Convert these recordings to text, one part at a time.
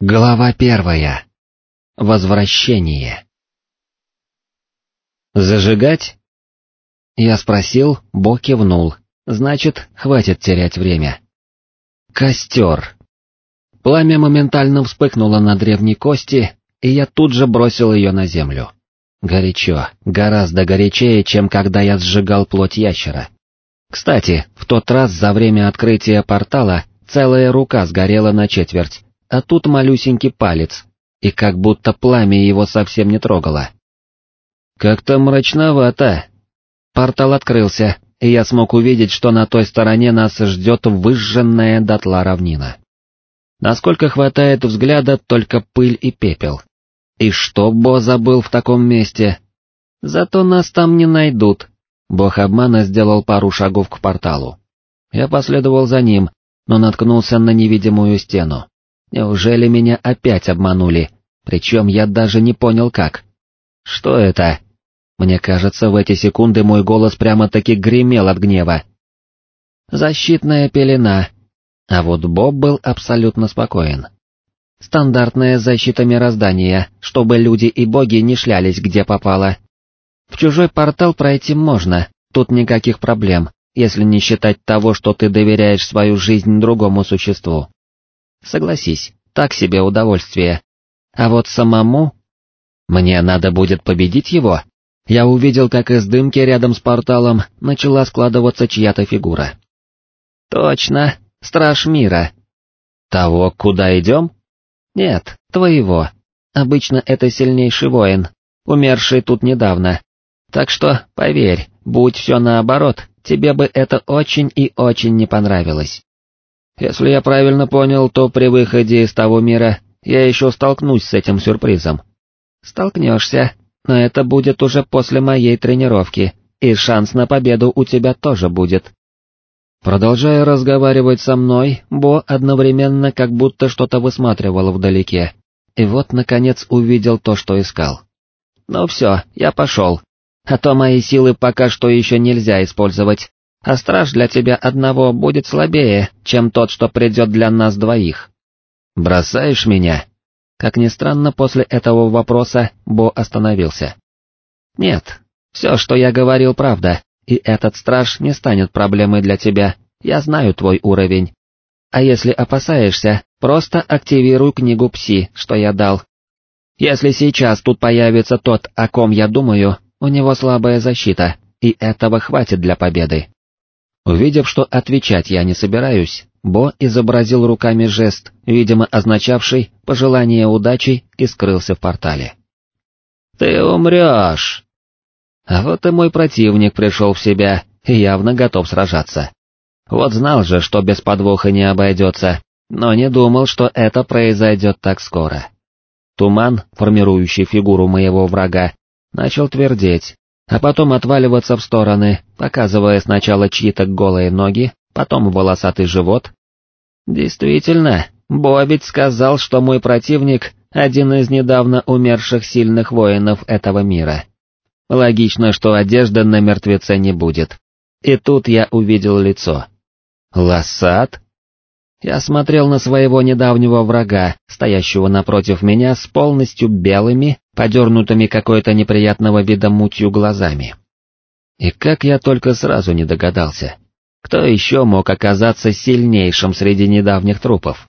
Глава первая. Возвращение. «Зажигать?» Я спросил, Бо кивнул, значит, хватит терять время. Костер. Пламя моментально вспыхнуло на древней кости, и я тут же бросил ее на землю. Горячо, гораздо горячее, чем когда я сжигал плоть ящера. Кстати, в тот раз за время открытия портала целая рука сгорела на четверть, а тут малюсенький палец, и как будто пламя его совсем не трогало. Как-то мрачновато. Портал открылся, и я смог увидеть, что на той стороне нас ждет выжженная дотла равнина. Насколько хватает взгляда, только пыль и пепел. И что Бо забыл в таком месте? Зато нас там не найдут. Бог обмана сделал пару шагов к порталу. Я последовал за ним, но наткнулся на невидимую стену. Неужели меня опять обманули? Причем я даже не понял как. Что это? Мне кажется, в эти секунды мой голос прямо-таки гремел от гнева. Защитная пелена. А вот Боб был абсолютно спокоен. Стандартная защита мироздания, чтобы люди и боги не шлялись где попало. В чужой портал пройти можно, тут никаких проблем, если не считать того, что ты доверяешь свою жизнь другому существу. Согласись, так себе удовольствие. А вот самому... Мне надо будет победить его? Я увидел, как из дымки рядом с порталом начала складываться чья-то фигура. Точно, страж мира. Того, куда идем? Нет, твоего. Обычно это сильнейший воин, умерший тут недавно. Так что, поверь, будь все наоборот, тебе бы это очень и очень не понравилось. Если я правильно понял, то при выходе из того мира я еще столкнусь с этим сюрпризом. Столкнешься, но это будет уже после моей тренировки, и шанс на победу у тебя тоже будет. Продолжая разговаривать со мной, Бо одновременно как будто что-то высматривал вдалеке, и вот, наконец, увидел то, что искал. Ну все, я пошел, а то мои силы пока что еще нельзя использовать, а страж для тебя одного будет слабее, чем тот, что придет для нас двоих. Бросаешь меня? Как ни странно, после этого вопроса Бо остановился. Нет, все, что я говорил, правда, и этот страж не станет проблемой для тебя, я знаю твой уровень. А если опасаешься, просто активируй книгу Пси, что я дал. Если сейчас тут появится тот, о ком я думаю, у него слабая защита, и этого хватит для победы. Увидев, что отвечать я не собираюсь, Бо изобразил руками жест, видимо означавший пожелание удачи, и скрылся в портале. «Ты умрешь!» А вот и мой противник пришел в себя и явно готов сражаться. Вот знал же, что без подвоха не обойдется, но не думал, что это произойдет так скоро. Туман, формирующий фигуру моего врага, начал твердеть, а потом отваливаться в стороны, показывая сначала чьи-то голые ноги, потом волосатый живот. Действительно, Бобить сказал, что мой противник — один из недавно умерших сильных воинов этого мира. Логично, что одежды на мертвеце не будет. И тут я увидел лицо. Лосат? Я смотрел на своего недавнего врага, стоящего напротив меня с полностью белыми, подернутыми какой-то неприятного вида мутью глазами. И как я только сразу не догадался, кто еще мог оказаться сильнейшим среди недавних трупов?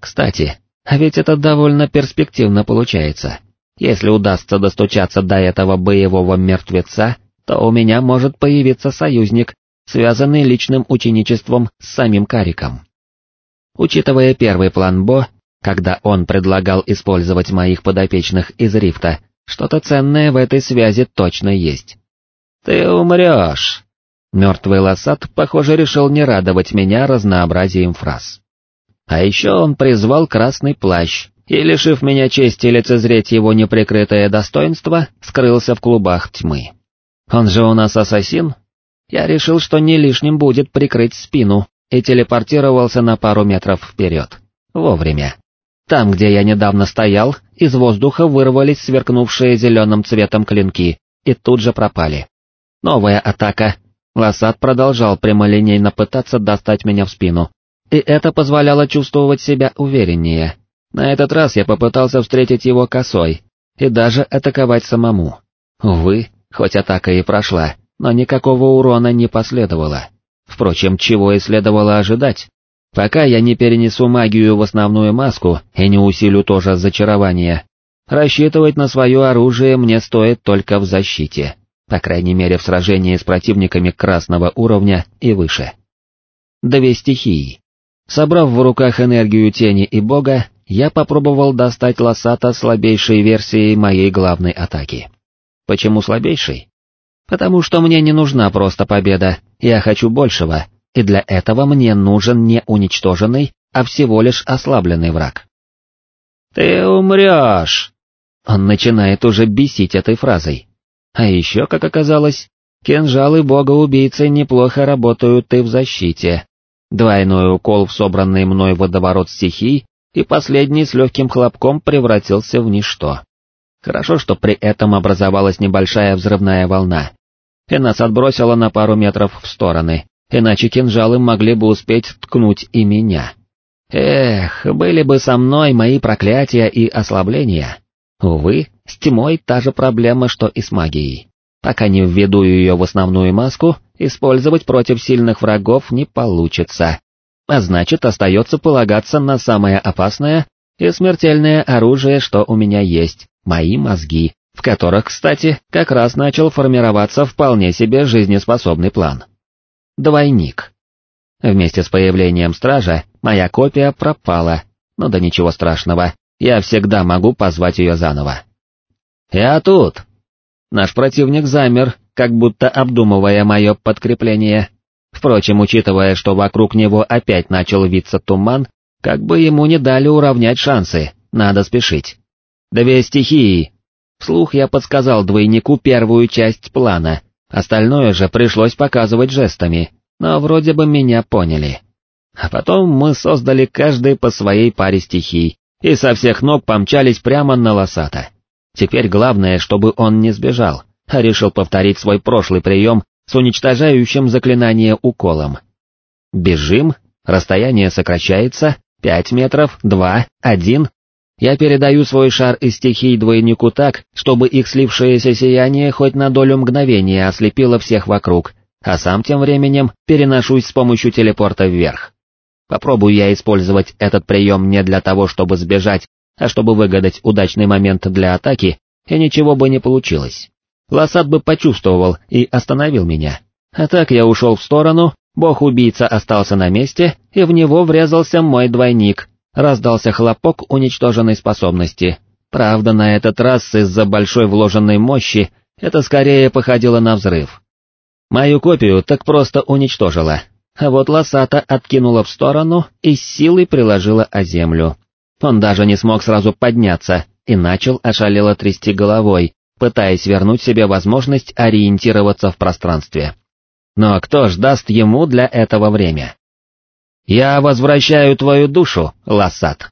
Кстати, а ведь это довольно перспективно получается. Если удастся достучаться до этого боевого мертвеца, то у меня может появиться союзник, связанный личным ученичеством с самим Кариком. Учитывая первый план Бо, когда он предлагал использовать моих подопечных из рифта, что-то ценное в этой связи точно есть. «Ты умрешь!» Мертвый лосат, похоже, решил не радовать меня разнообразием фраз. А еще он призвал красный плащ, и, лишив меня чести лицезреть его неприкрытое достоинство, скрылся в клубах тьмы. Он же у нас ассасин? Я решил, что не лишним будет прикрыть спину, и телепортировался на пару метров вперед. Вовремя. Там, где я недавно стоял, из воздуха вырвались сверкнувшие зеленым цветом клинки, и тут же пропали. Новая атака. Лосат продолжал прямолинейно пытаться достать меня в спину, и это позволяло чувствовать себя увереннее. На этот раз я попытался встретить его косой и даже атаковать самому. Увы, хоть атака и прошла, но никакого урона не последовало. Впрочем, чего и следовало ожидать. Пока я не перенесу магию в основную маску и не усилю тоже зачарование, рассчитывать на свое оружие мне стоит только в защите, по крайней мере в сражении с противниками красного уровня и выше. Две стихии. Собрав в руках энергию тени и бога, я попробовал достать лосата слабейшей версией моей главной атаки. Почему слабейшей? Потому что мне не нужна просто победа, я хочу большего, и для этого мне нужен не уничтоженный, а всего лишь ослабленный враг. «Ты умрешь!» Он начинает уже бесить этой фразой. А еще, как оказалось, кинжалы бога-убийцы неплохо работают и в защите. Двойной укол в собранный мной водоворот стихий, и последний с легким хлопком превратился в ничто. Хорошо, что при этом образовалась небольшая взрывная волна, и нас отбросило на пару метров в стороны, иначе кинжалы могли бы успеть ткнуть и меня. Эх, были бы со мной мои проклятия и ослабления. Увы, с тьмой та же проблема, что и с магией. Пока не введу ее в основную маску, использовать против сильных врагов не получится. А значит, остается полагаться на самое опасное и смертельное оружие, что у меня есть, мои мозги, в которых, кстати, как раз начал формироваться вполне себе жизнеспособный план. Двойник. Вместе с появлением стража моя копия пропала, но да ничего страшного, я всегда могу позвать ее заново. «Я тут!» Наш противник замер, как будто обдумывая мое подкрепление. Впрочем, учитывая, что вокруг него опять начал виться туман, как бы ему не дали уравнять шансы, надо спешить. Две стихии. Вслух я подсказал двойнику первую часть плана, остальное же пришлось показывать жестами, но вроде бы меня поняли. А потом мы создали каждый по своей паре стихий, и со всех ног помчались прямо на лосата. Теперь главное, чтобы он не сбежал, а решил повторить свой прошлый прием с уничтожающим заклинание уколом. Бежим, расстояние сокращается, пять метров, два, один. Я передаю свой шар из стихий двойнику так, чтобы их слившееся сияние хоть на долю мгновения ослепило всех вокруг, а сам тем временем переношусь с помощью телепорта вверх. Попробую я использовать этот прием не для того, чтобы сбежать, а чтобы выгадать удачный момент для атаки, и ничего бы не получилось. Лосат бы почувствовал и остановил меня. А так я ушел в сторону, бог-убийца остался на месте, и в него врезался мой двойник, раздался хлопок уничтоженной способности. Правда, на этот раз из-за большой вложенной мощи это скорее походило на взрыв. Мою копию так просто уничтожила, а вот лосата откинула в сторону и силой приложила о землю. Он даже не смог сразу подняться и начал ошалело трясти головой, пытаясь вернуть себе возможность ориентироваться в пространстве. Но кто ж даст ему для этого время? «Я возвращаю твою душу, лосат»,